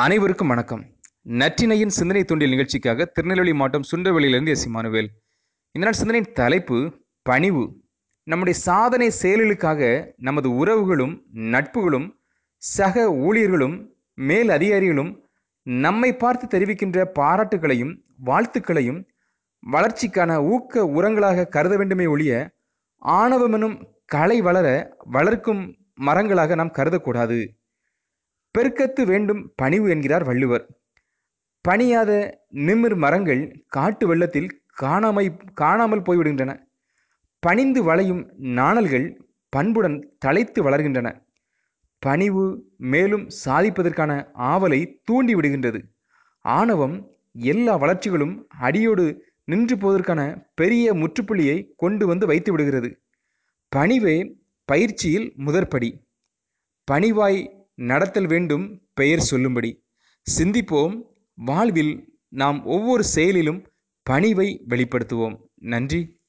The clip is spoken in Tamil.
அனைவருக்கும் வணக்கம். நற்றினையின் சிந்தனை தூண்டில் நிகழ்ச்சிக்காக திருநெல்வேலி மாவட்டம் சுண்டவெளியிலிருந்து எஸ். இமானுவேல் இந்த நாள் சிந்தனையின் தலைப்பு பணிவு. நம்முடைய சாதனை செயல்களுக்காக நமது உறவுகளும் நட்புகளும் சக ஊழியர்களும் மேல் அதிகாரிகளும் நம்மை பார்த்து தெரிவிக்கின்ற பாராட்டுகளையும் வாழ்த்துக்களையும் வளர்ச்சிக்கான ஊக்க உரங்களாக கருத வேண்டுமே ஒழிய ஆணவமெனும் கலை வளர வளர்க்கும் மரங்களாக நாம் கருதக்கூடாது. பெருக்கத்து வேண்டும் பணிவு என்கிறார் வள்ளுவர். பணியாத நிமிர் மரங்கள் காட்டு வெள்ளத்தில் காணாமை காணாமல் போய்விடுகின்றன. பணிந்து வளையும் நாணல்கள் பண்புடன் தலைத்து வளர்கின்றன. பணிவு மேலும் சாதிப்பதற்கான ஆவலை தூண்டி விடுகின்றது. ஆணவம் எல்லா வளர்ச்சிகளும் அடியோடு நின்று போவதற்கான பெரிய முற்றுப்புள்ளியை கொண்டு வந்து வைத்து விடுகிறது. பணிவே பயிற்சியில் முதற்படி. பணிவாய் நடத்தல் வேண்டும் பெயர் சொல்லும்படி. சிந்திப்போம். வாழ்வில் நாம் ஒவ்வொரு செயலிலும் பணிவை வெளிப்படுத்துவோம். நன்றி.